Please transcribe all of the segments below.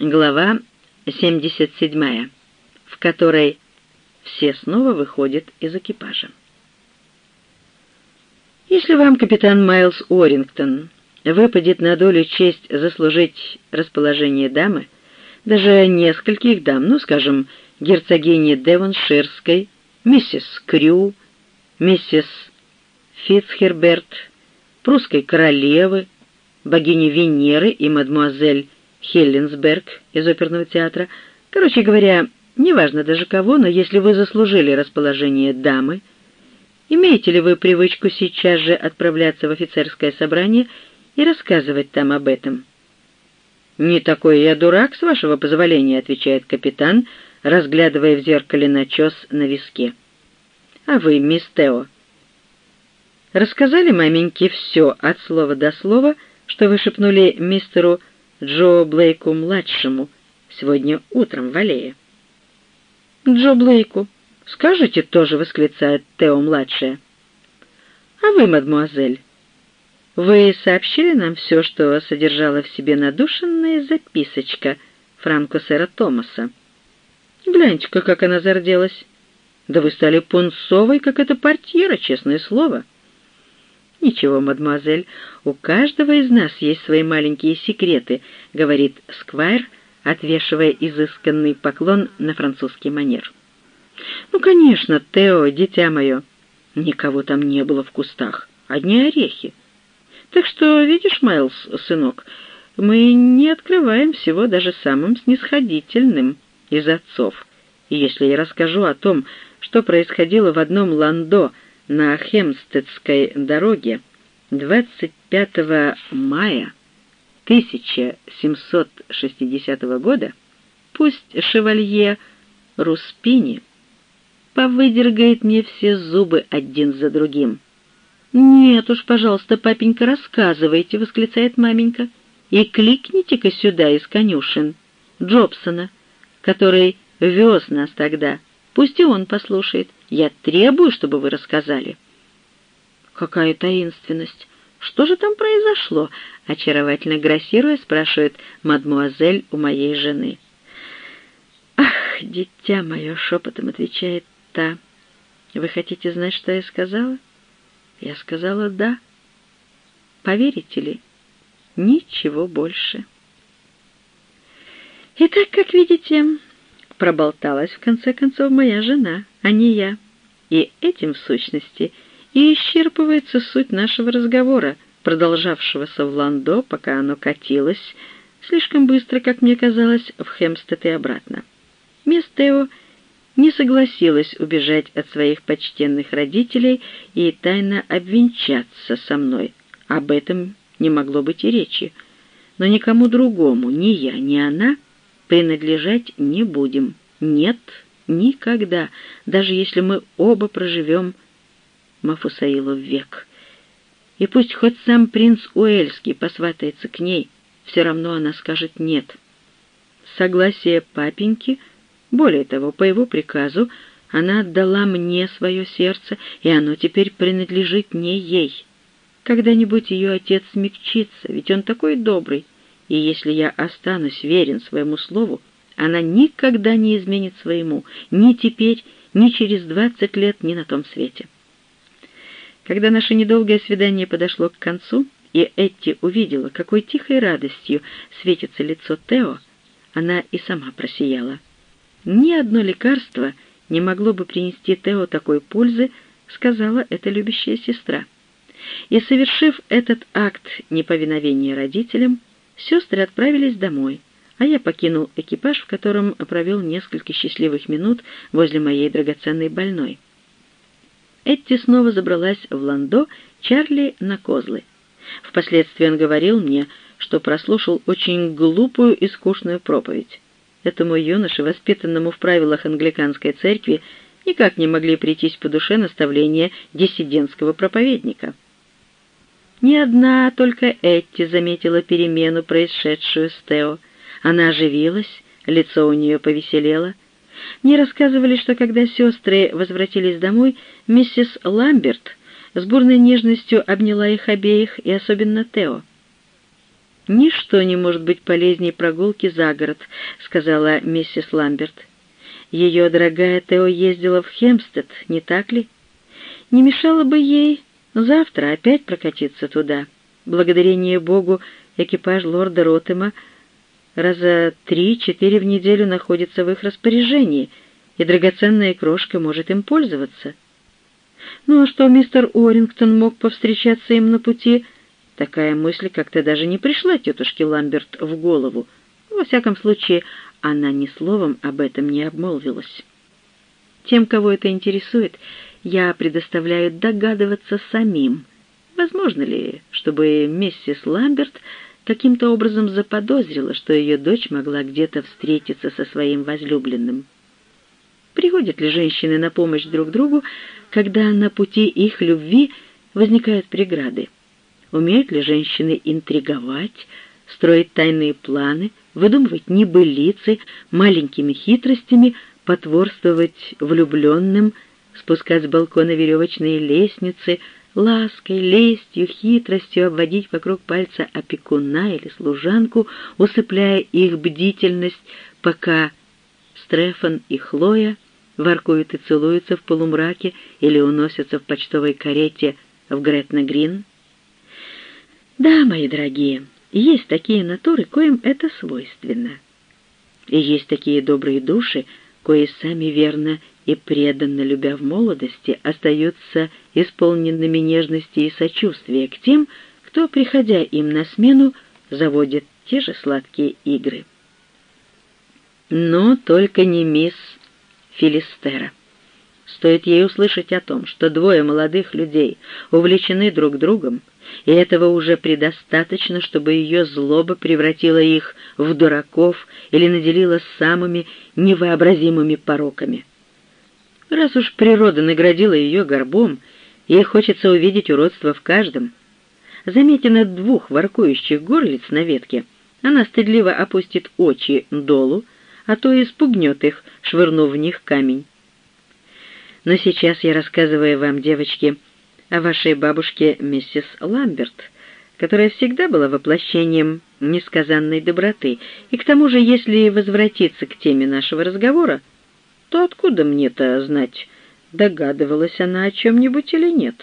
Глава 77, в которой все снова выходят из экипажа. Если вам, капитан Майлз Орингтон, выпадет на долю честь заслужить расположение дамы, даже нескольких дам, ну, скажем, герцогини Девонширской, миссис Крю, миссис Фицхерберт, прусской королевы, богини Венеры и мадмуазель Хелленсберг из оперного театра. Короче говоря, неважно даже кого, но если вы заслужили расположение дамы, имеете ли вы привычку сейчас же отправляться в офицерское собрание и рассказывать там об этом? «Не такой я дурак, с вашего позволения», — отвечает капитан, разглядывая в зеркале начес на виске. «А вы, мисс Тео, рассказали маменьке все от слова до слова, что вы шепнули мистеру Джо Блейку-младшему сегодня утром в аллее. «Джо Блейку, скажете тоже?» — восклицает Тео-младшая. «А вы, мадмуазель, вы сообщили нам все, что содержала в себе надушенная записочка Франко сэра Томаса? Гляньте-ка, как она зарделась. Да вы стали пунцовой, как эта портьера, честное слово». «Ничего, мадемуазель, у каждого из нас есть свои маленькие секреты», — говорит Сквайр, отвешивая изысканный поклон на французский манер. «Ну, конечно, Тео, дитя мое, никого там не было в кустах, одни орехи. Так что, видишь, Майлз, сынок, мы не открываем всего даже самым снисходительным из отцов. И если я расскажу о том, что происходило в одном ландо на Хемстедской дороге 25 мая 1760 года, пусть шевалье Руспини повыдергает мне все зубы один за другим. «Нет уж, пожалуйста, папенька, рассказывайте», — восклицает маменька, «и кликните-ка сюда из конюшен Джобсона, который вез нас тогда. Пусть и он послушает. Я требую, чтобы вы рассказали». «Какая таинственность! Что же там произошло?» — очаровательно грассируя, спрашивает мадмуазель у моей жены. «Ах, дитя мое!» — шепотом отвечает та. «Вы хотите знать, что я сказала?» Я сказала «да». Поверите ли, ничего больше. Итак, как видите, проболталась в конце концов моя жена, а не я. И этим, в сущности, и исчерпывается суть нашего разговора, продолжавшегося в Ландо, пока оно катилось, слишком быстро, как мне казалось, в Хемстед и обратно. Мисс Тео не согласилась убежать от своих почтенных родителей и тайно обвенчаться со мной. Об этом не могло быть и речи. Но никому другому, ни я, ни она — принадлежать не будем. Нет, никогда, даже если мы оба проживем Мафусаилов век. И пусть хоть сам принц Уэльский посватается к ней, все равно она скажет «нет». Согласие папеньки, более того, по его приказу, она отдала мне свое сердце, и оно теперь принадлежит не ей. Когда-нибудь ее отец смягчится, ведь он такой добрый, и если я останусь верен своему слову, она никогда не изменит своему, ни теперь, ни через двадцать лет, ни на том свете. Когда наше недолгое свидание подошло к концу, и Этти увидела, какой тихой радостью светится лицо Тео, она и сама просияла. Ни одно лекарство не могло бы принести Тео такой пользы, сказала эта любящая сестра. И, совершив этот акт неповиновения родителям, Сестры отправились домой, а я покинул экипаж, в котором провел несколько счастливых минут возле моей драгоценной больной. Этти снова забралась в ландо Чарли на козлы. Впоследствии он говорил мне, что прослушал очень глупую и скучную проповедь. Этому юноше, воспитанному в правилах англиканской церкви, никак не могли прийтись по душе наставления диссидентского проповедника. Ни одна только Этти заметила перемену, происшедшую с Тео. Она оживилась, лицо у нее повеселело. Мне рассказывали, что когда сестры возвратились домой, миссис Ламберт с бурной нежностью обняла их обеих, и особенно Тео. «Ничто не может быть полезнее прогулки за город», — сказала миссис Ламберт. «Ее дорогая Тео ездила в Хемстед, не так ли? Не мешало бы ей завтра опять прокатиться туда. Благодарение Богу, экипаж лорда Ротема раза три-четыре в неделю находится в их распоряжении, и драгоценная крошка может им пользоваться. Ну а что мистер Орингтон мог повстречаться им на пути — Такая мысль как-то даже не пришла тетушке Ламберт в голову. Во всяком случае, она ни словом об этом не обмолвилась. Тем, кого это интересует, я предоставляю догадываться самим. Возможно ли, чтобы миссис Ламберт каким-то образом заподозрила, что ее дочь могла где-то встретиться со своим возлюбленным? Приходят ли женщины на помощь друг другу, когда на пути их любви возникают преграды? Умеют ли женщины интриговать, строить тайные планы, выдумывать небылицы, маленькими хитростями потворствовать влюбленным, спускать с балкона веревочные лестницы, лаской, лестью, хитростью обводить вокруг пальца опекуна или служанку, усыпляя их бдительность, пока Стрефан и Хлоя воркуют и целуются в полумраке или уносятся в почтовой карете в Гретна-Грин? Да, мои дорогие, есть такие натуры, коим это свойственно. И есть такие добрые души, кои сами верно и преданно любя в молодости, остаются исполненными нежности и сочувствия к тем, кто, приходя им на смену, заводит те же сладкие игры. Но только не мисс Филистера. Стоит ей услышать о том, что двое молодых людей увлечены друг другом, и этого уже предостаточно, чтобы ее злоба превратила их в дураков или наделила самыми невообразимыми пороками. Раз уж природа наградила ее горбом, ей хочется увидеть уродство в каждом. Заметя над двух воркующих горлиц на ветке, она стыдливо опустит очи долу, а то и спугнет их, швырнув в них камень. Но сейчас я рассказываю вам, девочки, о вашей бабушке миссис Ламберт, которая всегда была воплощением несказанной доброты, и к тому же, если возвратиться к теме нашего разговора, то откуда мне-то знать, догадывалась она о чем-нибудь или нет?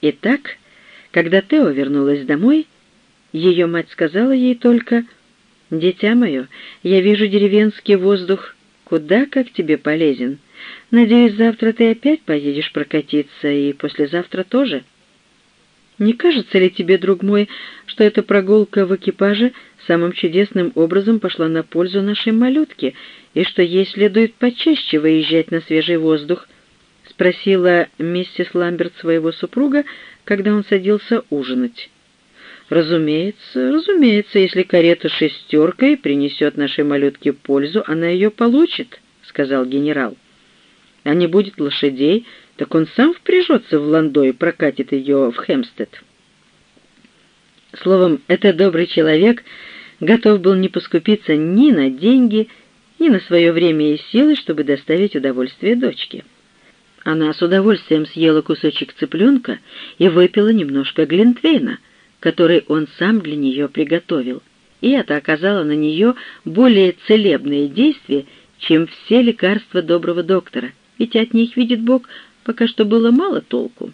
Итак, когда Тео вернулась домой, ее мать сказала ей только, «Дитя мое, я вижу деревенский воздух куда как тебе полезен. Надеюсь, завтра ты опять поедешь прокатиться, и послезавтра тоже. Не кажется ли тебе, друг мой, что эта прогулка в экипаже самым чудесным образом пошла на пользу нашей малютке, и что ей следует почаще выезжать на свежий воздух?» — спросила миссис Ламберт своего супруга, когда он садился ужинать. «Разумеется, разумеется, если карета шестеркой принесет нашей малютке пользу, она ее получит», — сказал генерал а не будет лошадей, так он сам впряжется в ландо и прокатит ее в Хемстед. Словом, этот добрый человек готов был не поскупиться ни на деньги, ни на свое время и силы, чтобы доставить удовольствие дочке. Она с удовольствием съела кусочек цыпленка и выпила немножко глинтвейна, который он сам для нее приготовил, и это оказало на нее более целебное действие, чем все лекарства доброго доктора — ведь от них, видит Бог, пока что было мало толку.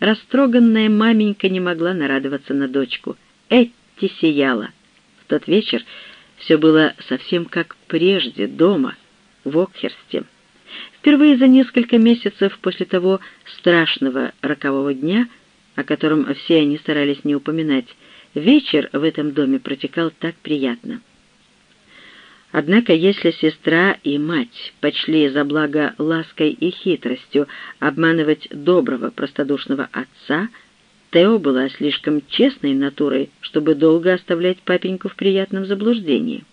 Растроганная маменька не могла нарадоваться на дочку. Этти сияла. Тот вечер все было совсем как прежде, дома, в Окхерсте. Впервые за несколько месяцев после того страшного рокового дня, о котором все они старались не упоминать, вечер в этом доме протекал так приятно. Однако если сестра и мать почли за благо лаской и хитростью обманывать доброго простодушного отца, Тео была слишком честной натурой, чтобы долго оставлять папеньку в приятном заблуждении.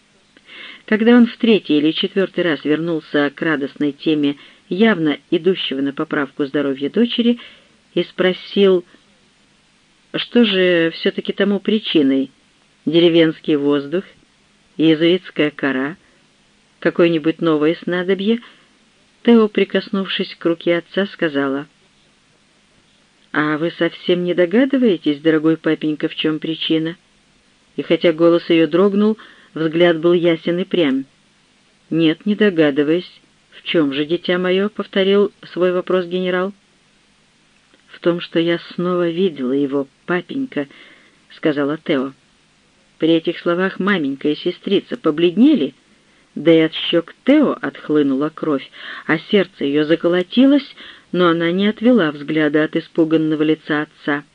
Когда он в третий или четвертый раз вернулся к радостной теме явно идущего на поправку здоровья дочери и спросил, что же все-таки тому причиной — деревенский воздух иезуитская кора, какое-нибудь новое снадобье, Тео, прикоснувшись к руке отца, сказала, «А вы совсем не догадываетесь, дорогой папенька, в чем причина?» и хотя голос ее дрогнул, взгляд был ясен и прям. «Нет, не догадываясь, в чем же, дитя мое?» — повторил свой вопрос генерал. «В том, что я снова видела его, папенька», — сказала Тео. При этих словах маменька и сестрица побледнели, да и от щек Тео отхлынула кровь, а сердце ее заколотилось, но она не отвела взгляда от испуганного лица отца.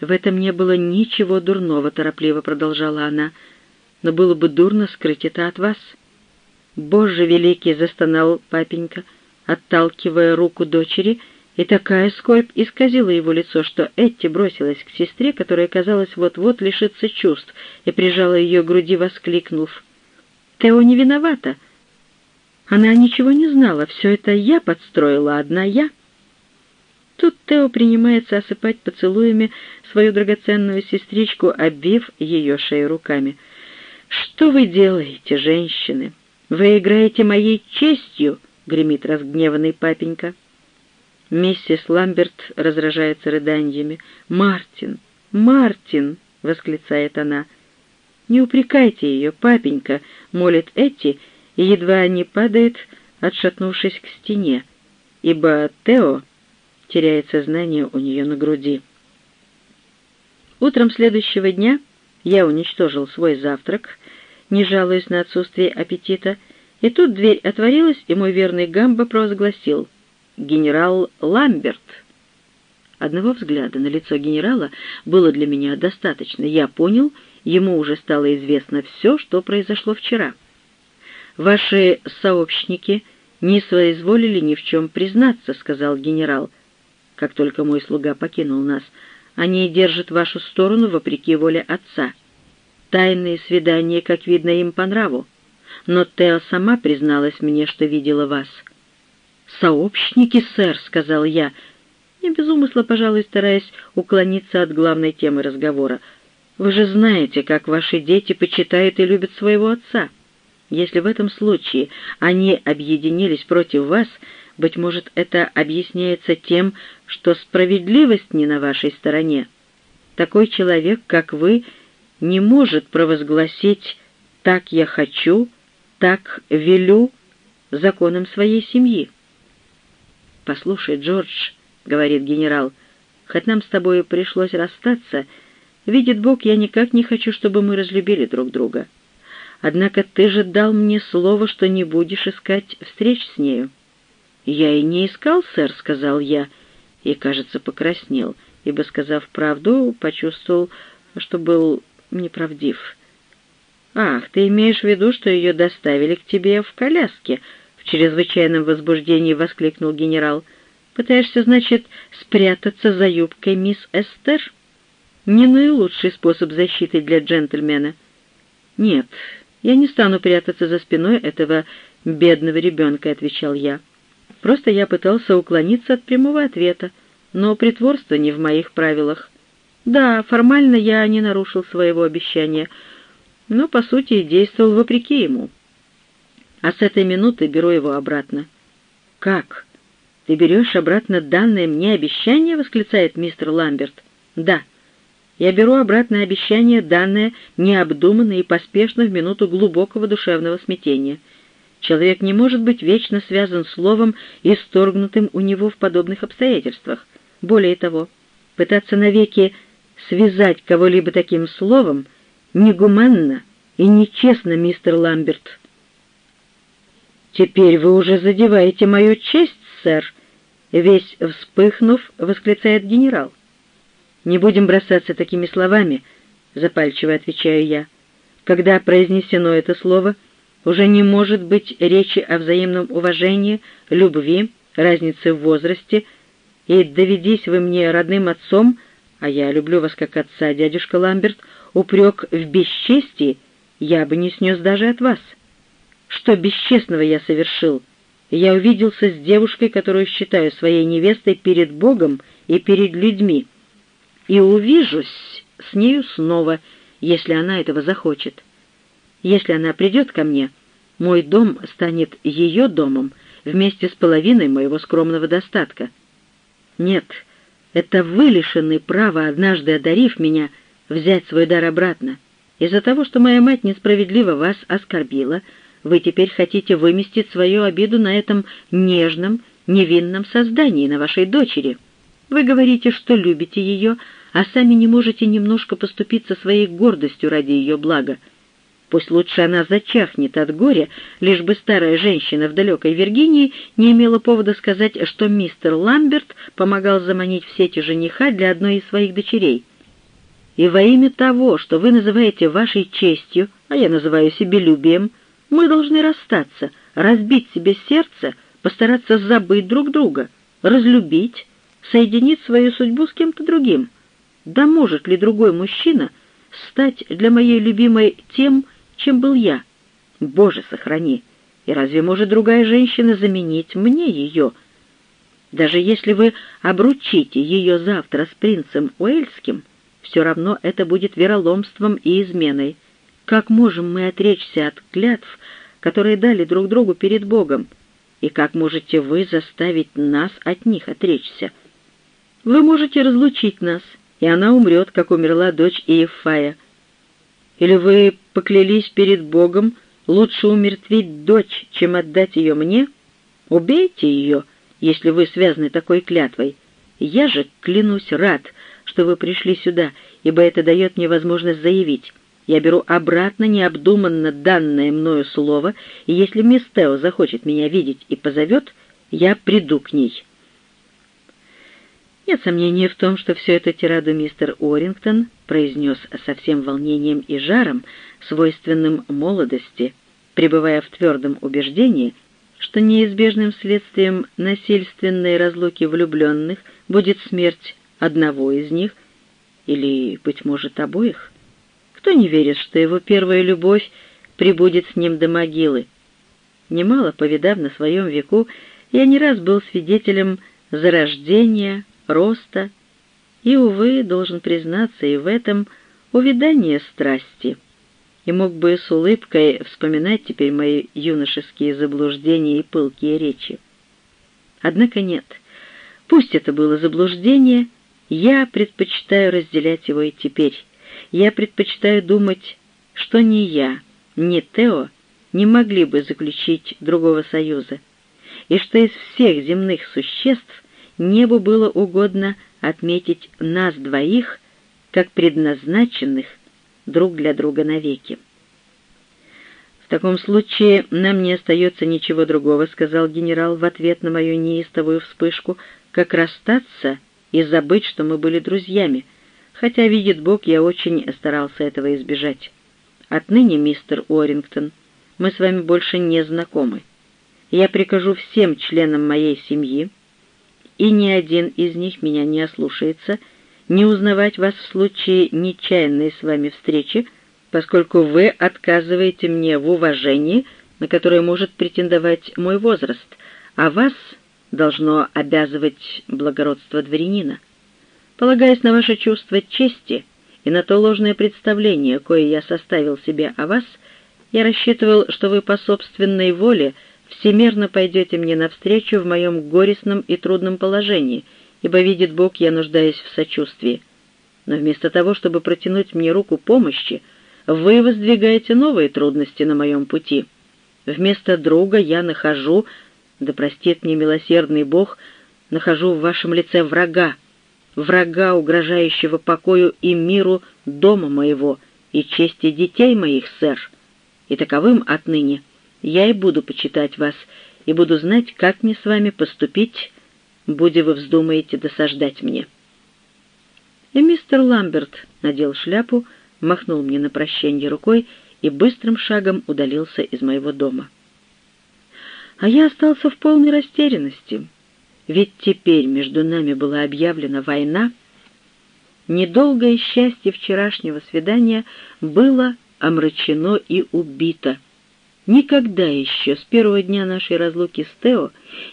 «В этом не было ничего дурного», — торопливо продолжала она, — «но было бы дурно скрыть это от вас». «Боже великий!» — застонал папенька, отталкивая руку дочери, и такая скорбь исказила его лицо, что Этти бросилась к сестре, которая, казалось, вот-вот лишится чувств, и прижала ее к груди, воскликнув. «Тео не виновата!» Она ничего не знала, все это я подстроила, одна я. Тут Тео принимается осыпать поцелуями свою драгоценную сестричку, обвив ее шею руками. «Что вы делаете, женщины?» «Вы играете моей честью!» — гремит разгневанный папенька. Миссис Ламберт разражается рыданиями. «Мартин! Мартин!» — восклицает она. «Не упрекайте ее, папенька!» — молит Этти, и едва не падает, отшатнувшись к стене, ибо Тео теряет сознание у нее на груди. Утром следующего дня я уничтожил свой завтрак — не жалуясь на отсутствие аппетита, и тут дверь отворилась, и мой верный Гамбо провозгласил «Генерал Ламберт». Одного взгляда на лицо генерала было для меня достаточно. Я понял, ему уже стало известно все, что произошло вчера. «Ваши сообщники не соизволили ни в чем признаться», — сказал генерал, как только мой слуга покинул нас. «Они держат вашу сторону вопреки воле отца». Тайные свидания, как видно, им по нраву. Но Тео сама призналась мне, что видела вас. «Сообщники, сэр», — сказал я, не без умысла, пожалуй, стараясь уклониться от главной темы разговора. «Вы же знаете, как ваши дети почитают и любят своего отца. Если в этом случае они объединились против вас, быть может, это объясняется тем, что справедливость не на вашей стороне. Такой человек, как вы, — не может провозгласить «так я хочу», «так велю» законом своей семьи. «Послушай, Джордж», — говорит генерал, — «хоть нам с тобой пришлось расстаться, видит Бог, я никак не хочу, чтобы мы разлюбили друг друга. Однако ты же дал мне слово, что не будешь искать встреч с нею». «Я и не искал, сэр», — сказал я, и, кажется, покраснел, ибо, сказав правду, почувствовал, что был неправдив. «Ах, ты имеешь в виду, что ее доставили к тебе в коляске?» — в чрезвычайном возбуждении воскликнул генерал. «Пытаешься, значит, спрятаться за юбкой мисс Эстер? Не наилучший способ защиты для джентльмена». «Нет, я не стану прятаться за спиной этого бедного ребенка», — отвечал я. «Просто я пытался уклониться от прямого ответа, но притворство не в моих правилах. Да, формально я не нарушил своего обещания, но, по сути, действовал вопреки ему. А с этой минуты беру его обратно. «Как? Ты берешь обратно данное мне обещание?» — восклицает мистер Ламберт. «Да. Я беру обратно обещание, данное необдуманно и поспешно в минуту глубокого душевного смятения. Человек не может быть вечно связан словом, исторгнутым у него в подобных обстоятельствах. Более того, пытаться навеки связать кого-либо таким словом негуманно и нечестно, мистер Ламберт. «Теперь вы уже задеваете мою честь, сэр», — весь вспыхнув, восклицает генерал. «Не будем бросаться такими словами», — запальчиво отвечаю я. «Когда произнесено это слово, уже не может быть речи о взаимном уважении, любви, разнице в возрасте, и доведись вы мне родным отцом — а я люблю вас как отца, дядюшка Ламберт, упрек в бесчестии я бы не снес даже от вас. Что бесчестного я совершил? Я увиделся с девушкой, которую считаю своей невестой перед Богом и перед людьми, и увижусь с нею снова, если она этого захочет. Если она придет ко мне, мой дом станет ее домом вместе с половиной моего скромного достатка. Нет, — это вы лишены права, однажды одарив меня, взять свой дар обратно. Из-за того, что моя мать несправедливо вас оскорбила, вы теперь хотите выместить свою обиду на этом нежном, невинном создании, на вашей дочери. Вы говорите, что любите ее, а сами не можете немножко поступиться своей гордостью ради ее блага. Пусть лучше она зачахнет от горя, лишь бы старая женщина в далекой Виргинии не имела повода сказать, что мистер Ламберт помогал заманить в сети жениха для одной из своих дочерей. И во имя того, что вы называете вашей честью, а я называю себелюбием, мы должны расстаться, разбить себе сердце, постараться забыть друг друга, разлюбить, соединить свою судьбу с кем-то другим. Да может ли другой мужчина стать для моей любимой тем, чем был я? Боже, сохрани! И разве может другая женщина заменить мне ее? Даже если вы обручите ее завтра с принцем Уэльским, все равно это будет вероломством и изменой. Как можем мы отречься от клятв, которые дали друг другу перед Богом? И как можете вы заставить нас от них отречься? Вы можете разлучить нас, и она умрет, как умерла дочь Иефая. Или вы поклялись перед Богом лучше умертвить дочь, чем отдать ее мне? Убейте ее, если вы связаны такой клятвой. Я же, клянусь, рад, что вы пришли сюда, ибо это дает мне возможность заявить. Я беру обратно необдуманно данное мною слово, и если мисс Тео захочет меня видеть и позовет, я приду к ней». Нет сомнения в том, что все это тираду мистер Орингтон произнес со всем волнением и жаром, свойственным молодости, пребывая в твердом убеждении, что неизбежным следствием насильственной разлуки влюбленных будет смерть одного из них или, быть может, обоих. Кто не верит, что его первая любовь прибудет с ним до могилы? Немало повидав на своем веку, я не раз был свидетелем зарождения, роста, и, увы, должен признаться и в этом увядание страсти, и мог бы с улыбкой вспоминать теперь мои юношеские заблуждения и пылкие речи. Однако нет, пусть это было заблуждение, я предпочитаю разделять его и теперь. Я предпочитаю думать, что ни я, ни Тео не могли бы заключить другого союза, и что из всех земных существ небу было угодно отметить нас двоих как предназначенных друг для друга навеки. «В таком случае нам не остается ничего другого», — сказал генерал в ответ на мою неистовую вспышку, «как расстаться и забыть, что мы были друзьями, хотя, видит Бог, я очень старался этого избежать. Отныне, мистер Уоррингтон, мы с вами больше не знакомы. Я прикажу всем членам моей семьи, и ни один из них меня не ослушается, не узнавать вас в случае нечаянной с вами встречи, поскольку вы отказываете мне в уважении, на которое может претендовать мой возраст, а вас должно обязывать благородство дворянина. Полагаясь на ваше чувство чести и на то ложное представление, кое я составил себе о вас, я рассчитывал, что вы по собственной воле — всемерно пойдете мне навстречу в моем горестном и трудном положении, ибо, видит Бог, я нуждаюсь в сочувствии. Но вместо того, чтобы протянуть мне руку помощи, вы воздвигаете новые трудности на моем пути. Вместо друга я нахожу, да простит мне милосердный Бог, нахожу в вашем лице врага, врага, угрожающего покою и миру дома моего и чести детей моих, сэр. И таковым отныне — я и буду почитать вас, и буду знать, как мне с вами поступить, будя вы вздумаете досаждать мне». И мистер Ламберт надел шляпу, махнул мне на прощание рукой и быстрым шагом удалился из моего дома. А я остался в полной растерянности, ведь теперь между нами была объявлена война. Недолгое счастье вчерашнего свидания было омрачено и убито — Никогда еще, с первого дня нашей разлуки с Тео,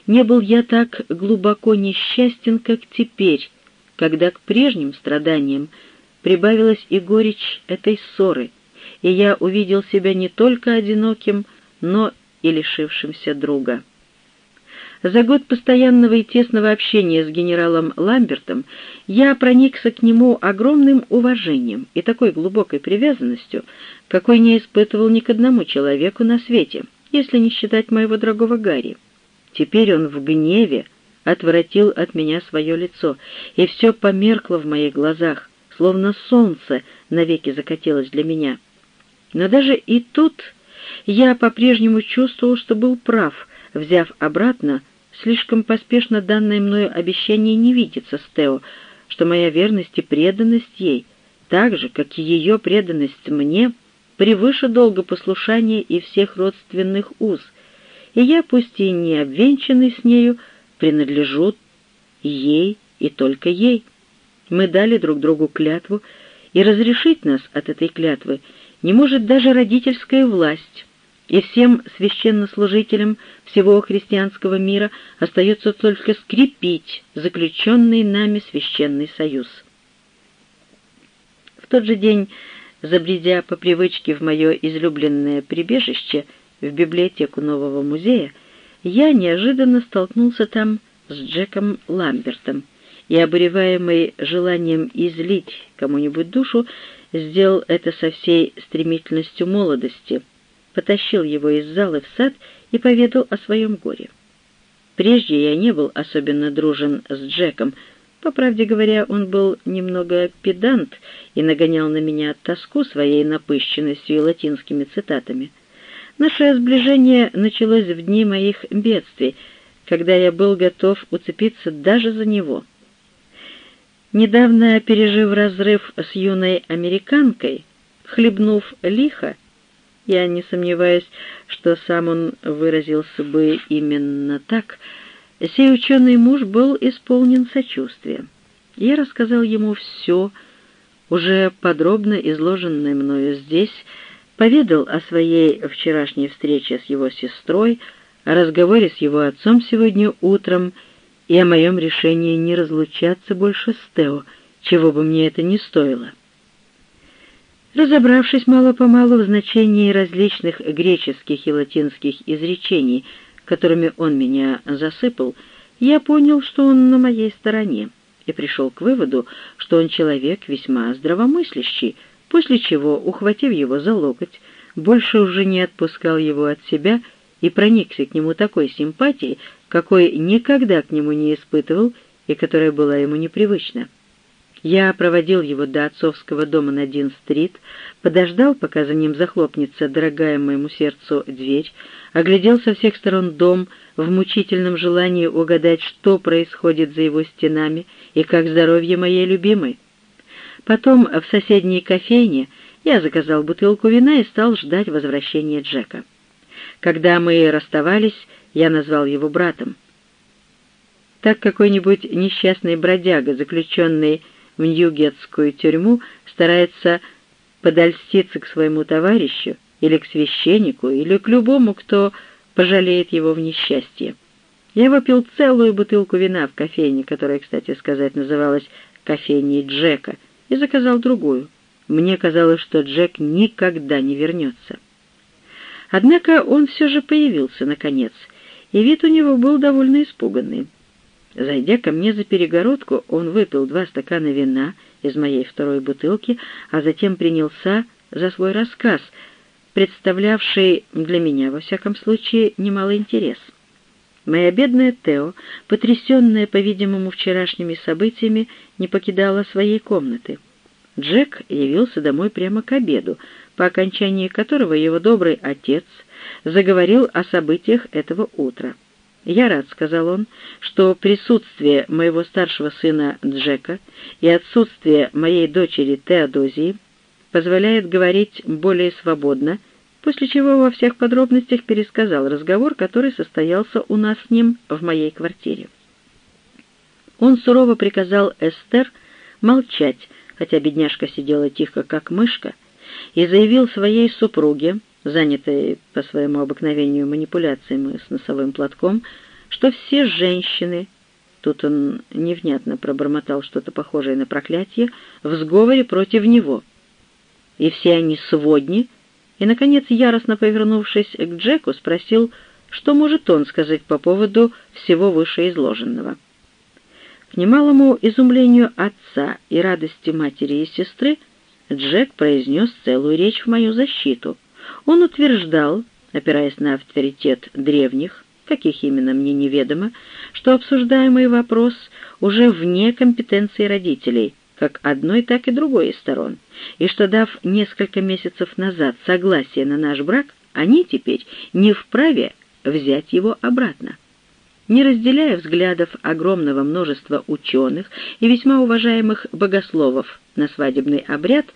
не был я так глубоко несчастен, как теперь, когда к прежним страданиям прибавилась и горечь этой ссоры, и я увидел себя не только одиноким, но и лишившимся друга. За год постоянного и тесного общения с генералом Ламбертом я проникся к нему огромным уважением и такой глубокой привязанностью, какой не испытывал ни к одному человеку на свете, если не считать моего дорогого Гарри. Теперь он в гневе отворотил от меня свое лицо, и все померкло в моих глазах, словно солнце навеки закатилось для меня. Но даже и тут я по-прежнему чувствовал, что был прав, взяв обратно слишком поспешно данное мною обещание не видеться с Тео, что моя верность и преданность ей, так же, как и ее преданность мне, превыше долга послушания и всех родственных уз, и я, пусть и не обвенчанный с нею, принадлежу ей и только ей. Мы дали друг другу клятву, и разрешить нас от этой клятвы не может даже родительская власть, и всем священнослужителям всего христианского мира остается только скрепить заключенный нами священный союз. В тот же день, забредя по привычке в мое излюбленное прибежище, в библиотеку нового музея, я неожиданно столкнулся там с Джеком Ламбертом и, обуреваемый желанием излить кому-нибудь душу, сделал это со всей стремительностью молодости — потащил его из зала в сад и поведал о своем горе. Прежде я не был особенно дружен с Джеком. По правде говоря, он был немного педант и нагонял на меня тоску своей напыщенностью и латинскими цитатами. Наше сближение началось в дни моих бедствий, когда я был готов уцепиться даже за него. Недавно пережив разрыв с юной американкой, хлебнув лихо, я не сомневаюсь, что сам он выразился бы именно так. Сей ученый муж был исполнен сочувствия. Я рассказал ему все, уже подробно изложенное мною здесь, поведал о своей вчерашней встрече с его сестрой, о разговоре с его отцом сегодня утром и о моем решении не разлучаться больше с Тео, чего бы мне это ни стоило. Разобравшись мало-помалу в значении различных греческих и латинских изречений, которыми он меня засыпал, я понял, что он на моей стороне, и пришел к выводу, что он человек весьма здравомыслящий, после чего, ухватив его за локоть, больше уже не отпускал его от себя и проникся к нему такой симпатией, какой никогда к нему не испытывал и которая была ему непривычна. Я проводил его до отцовского дома на Дин-стрит, подождал, пока за ним захлопнется дорогая моему сердцу дверь, оглядел со всех сторон дом в мучительном желании угадать, что происходит за его стенами и как здоровье моей любимой. Потом в соседней кофейне я заказал бутылку вина и стал ждать возвращения Джека. Когда мы расставались, я назвал его братом. Так какой-нибудь несчастный бродяга, заключенный в Ньюгетскую тюрьму, старается подольститься к своему товарищу или к священнику, или к любому, кто пожалеет его в несчастье. Я выпил целую бутылку вина в кофейне, которая, кстати сказать, называлась кофейней Джека, и заказал другую. Мне казалось, что Джек никогда не вернется. Однако он все же появился, наконец, и вид у него был довольно испуганный. Зайдя ко мне за перегородку, он выпил два стакана вина из моей второй бутылки, а затем принялся за свой рассказ, представлявший для меня, во всяком случае, немалый интерес. Моя бедная Тео, потрясенная, по-видимому, вчерашними событиями, не покидала своей комнаты. Джек явился домой прямо к обеду, по окончании которого его добрый отец заговорил о событиях этого утра. «Я рад», — сказал он, — «что присутствие моего старшего сына Джека и отсутствие моей дочери Теодозии позволяет говорить более свободно, после чего во всех подробностях пересказал разговор, который состоялся у нас с ним в моей квартире. Он сурово приказал Эстер молчать, хотя бедняжка сидела тихо, как мышка, и заявил своей супруге, занятой по своему обыкновению манипуляциями с носовым платком, что все женщины, тут он невнятно пробормотал что-то похожее на проклятие, в сговоре против него. И все они сводни, и, наконец, яростно повернувшись к Джеку, спросил, что может он сказать по поводу всего вышеизложенного. К немалому изумлению отца и радости матери и сестры Джек произнес целую речь в мою защиту. Он утверждал, опираясь на авторитет древних, каких именно мне неведомо, что обсуждаемый вопрос уже вне компетенции родителей, как одной, так и другой из сторон, и что, дав несколько месяцев назад согласие на наш брак, они теперь не вправе взять его обратно. Не разделяя взглядов огромного множества ученых и весьма уважаемых богословов на свадебный обряд,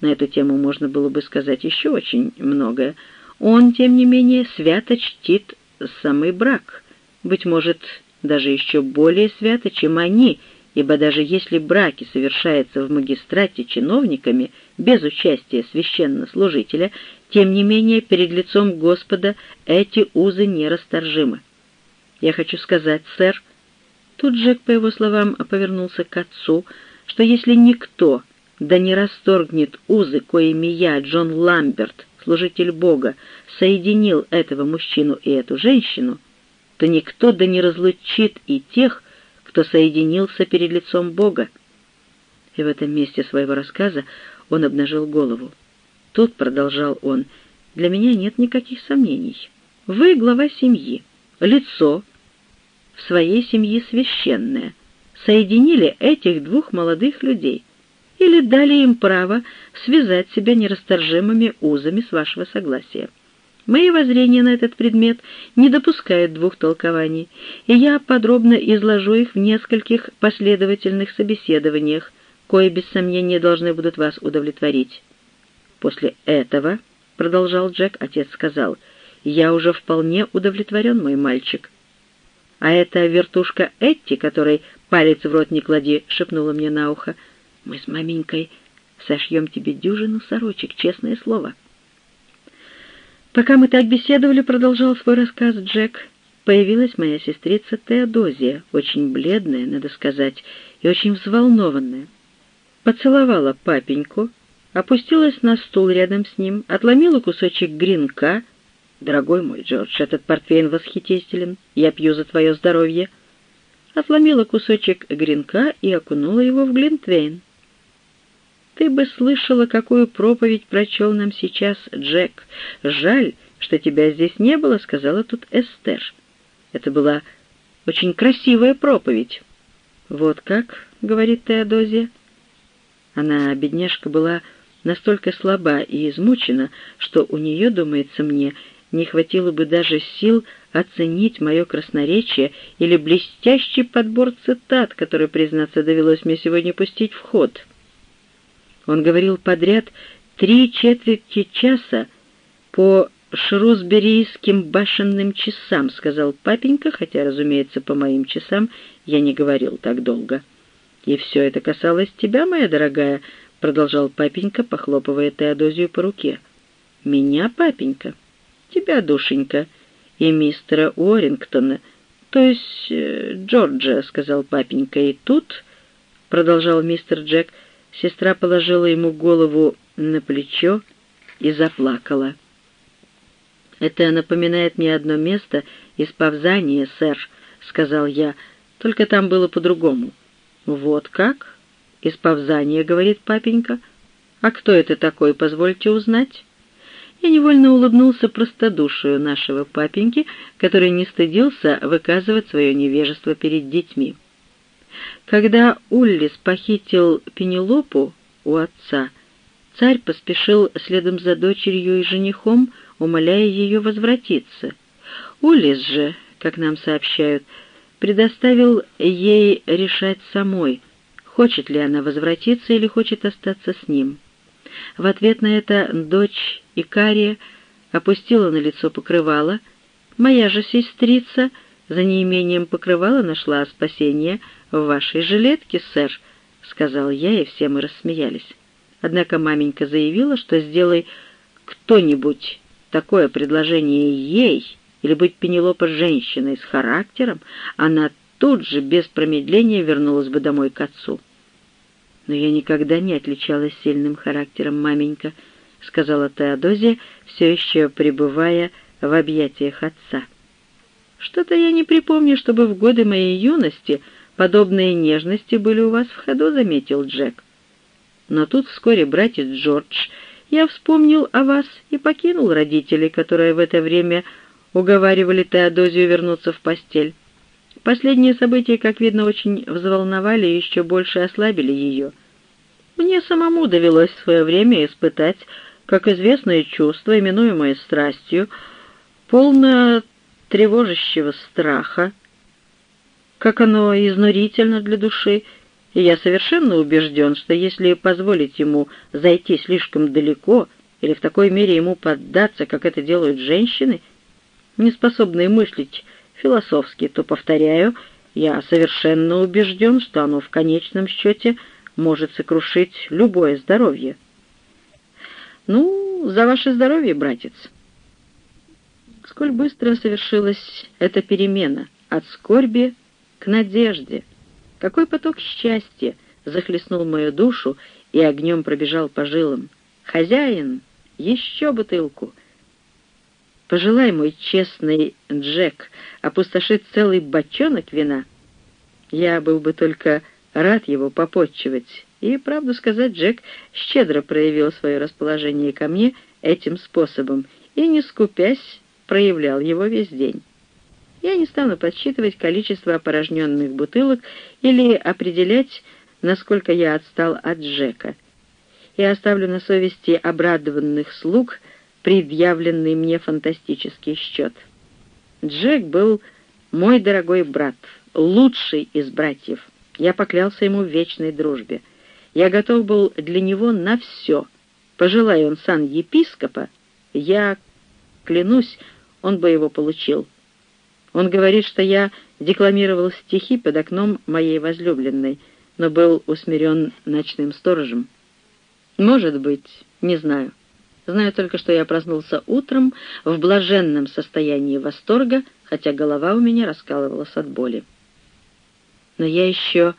на эту тему можно было бы сказать еще очень многое, он, тем не менее, свято чтит самый брак, быть может, даже еще более свято, чем они, ибо даже если браки совершаются в магистрате чиновниками без участия священнослужителя, тем не менее перед лицом Господа эти узы нерасторжимы. Я хочу сказать, сэр, тут Джек, по его словам, повернулся к отцу, что если никто да не расторгнет узы, коими я, Джон Ламберт, служитель Бога, соединил этого мужчину и эту женщину, то никто да не разлучит и тех, кто соединился перед лицом Бога. И в этом месте своего рассказа он обнажил голову. Тут, продолжал он, для меня нет никаких сомнений. Вы глава семьи, лицо в своей семье священное. Соединили этих двух молодых людей — или дали им право связать себя нерасторжимыми узами с вашего согласия. Мои воззрения на этот предмет не допускают двух толкований, и я подробно изложу их в нескольких последовательных собеседованиях, кои без сомнения должны будут вас удовлетворить. После этого, — продолжал Джек, отец сказал, — я уже вполне удовлетворен, мой мальчик. А эта вертушка Этти, которой палец в рот не клади, — шепнула мне на ухо, — мы с маменькой сошьем тебе дюжину сорочек, честное слово. Пока мы так беседовали, продолжал свой рассказ Джек, появилась моя сестрица Теодозия, очень бледная, надо сказать, и очень взволнованная. Поцеловала папеньку, опустилась на стул рядом с ним, отломила кусочек гринка. «Дорогой мой Джордж, этот портвейн восхитителен, я пью за твое здоровье». Отломила кусочек гринка и окунула его в глинтвейн. Ты бы слышала, какую проповедь прочел нам сейчас Джек. Жаль, что тебя здесь не было, — сказала тут Эстер. Это была очень красивая проповедь. Вот как, — говорит Теодозия. Она, бедняжка, была настолько слаба и измучена, что у нее, думается мне, не хватило бы даже сил оценить мое красноречие или блестящий подбор цитат, который, признаться, довелось мне сегодня пустить в ход. Он говорил подряд три четверти часа по шрусберийским башенным часам, сказал папенька, хотя, разумеется, по моим часам я не говорил так долго. «И все это касалось тебя, моя дорогая», — продолжал папенька, похлопывая Теодозию по руке. «Меня, папенька?» «Тебя, душенька, и мистера Уоррингтона, то есть э, Джорджа», — сказал папенька. «И тут», — продолжал мистер Джек, — Сестра положила ему голову на плечо и заплакала. «Это напоминает мне одно место из Павзания, сэр», — сказал я, — «только там было по-другому». «Вот как? Из Павзания», — говорит папенька. «А кто это такой, позвольте узнать?» Я невольно улыбнулся простодушию нашего папеньки, который не стыдился выказывать свое невежество перед детьми. Когда Уллис похитил Пенелопу у отца, царь поспешил следом за дочерью и женихом, умоляя ее возвратиться. Уллис же, как нам сообщают, предоставил ей решать самой, хочет ли она возвратиться или хочет остаться с ним. В ответ на это дочь Икария опустила на лицо покрывало, моя же сестрица за неимением покрывала нашла спасение — в вашей жилетке, сэр», — сказал я, и все мы рассмеялись. Однако маменька заявила, что сделай кто-нибудь такое предложение ей, или быть Пенелопа женщиной с характером, она тут же без промедления вернулась бы домой к отцу. «Но я никогда не отличалась сильным характером, маменька», — сказала Теодозия, все еще пребывая в объятиях отца. Что-то я не припомню, чтобы в годы моей юности подобные нежности были у вас в ходу, — заметил Джек. Но тут вскоре братец Джордж, я вспомнил о вас и покинул родителей, которые в это время уговаривали Теодозию вернуться в постель. Последние события, как видно, очень взволновали и еще больше ослабили ее. Мне самому довелось в свое время испытать, как известное чувство, именуемое страстью, полное тревожащего страха, как оно изнурительно для души, и я совершенно убежден, что если позволить ему зайти слишком далеко или в такой мере ему поддаться, как это делают женщины, не способные мыслить философски, то, повторяю, я совершенно убежден, что оно в конечном счете может сокрушить любое здоровье. Ну, за ваше здоровье, братец. Сколь быстро совершилась эта перемена от скорби к надежде. Какой поток счастья захлестнул мою душу и огнем пробежал по жилам. «Хозяин, еще бутылку!» Пожелай, мой честный Джек, опустошить целый бочонок вина. Я был бы только рад его попотчевать. И, правду сказать, Джек щедро проявил свое расположение ко мне этим способом и, не скупясь, проявлял его весь день. Я не стану подсчитывать количество опорожненных бутылок или определять, насколько я отстал от Джека. Я оставлю на совести обрадованных слуг — предъявленный мне фантастический счет. Джек был мой дорогой брат, лучший из братьев. Я поклялся ему в вечной дружбе. Я готов был для него на все. Пожелая он сан епископа, я, клянусь, он бы его получил. Он говорит, что я декламировал стихи под окном моей возлюбленной, но был усмирен ночным сторожем. Может быть, не знаю. Знаю только, что я проснулся утром в блаженном состоянии восторга, хотя голова у меня раскалывалась от боли. Но я еще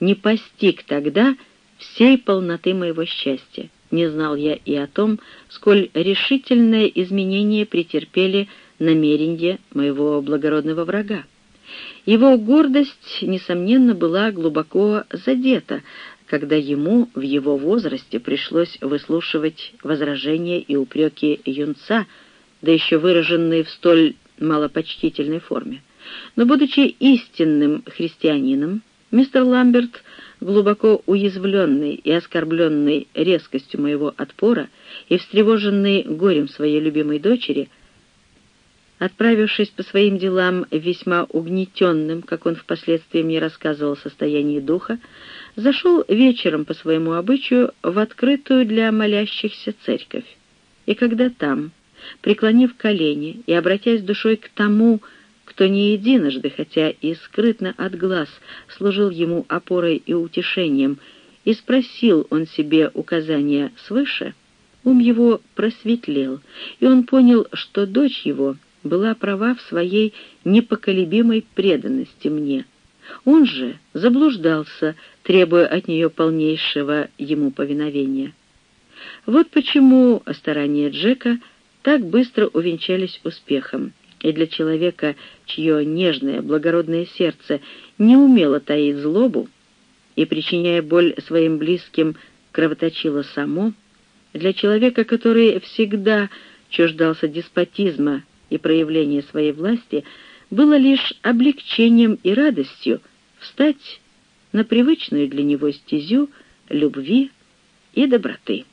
не постиг тогда всей полноты моего счастья. Не знал я и о том, сколь решительное изменение претерпели намерения моего благородного врага. Его гордость, несомненно, была глубоко задета, когда ему в его возрасте пришлось выслушивать возражения и упреки юнца, да еще выраженные в столь малопочтительной форме. Но, будучи истинным христианином, мистер Ламберт, глубоко уязвленный и оскорбленный резкостью моего отпора и встревоженный горем своей любимой дочери, отправившись по своим делам весьма угнетенным, как он впоследствии мне рассказывал, состоянии духа, зашел вечером по своему обычаю в открытую для молящихся церковь. И когда там, преклонив колени и обратясь душой к тому, кто не единожды, хотя и скрытно от глаз, служил ему опорой и утешением, и спросил он себе указания свыше, ум его просветлел, и он понял, что дочь его была права в своей непоколебимой преданности мне — он же заблуждался, требуя от нее полнейшего ему повиновения. Вот почему старания Джека так быстро увенчались успехом, и для человека, чье нежное, благородное сердце не умело таить злобу и, причиняя боль своим близким, кровоточило само, для человека, который всегда чуждался деспотизма и проявления своей власти — было лишь облегчением и радостью встать на привычную для него стезю любви и доброты.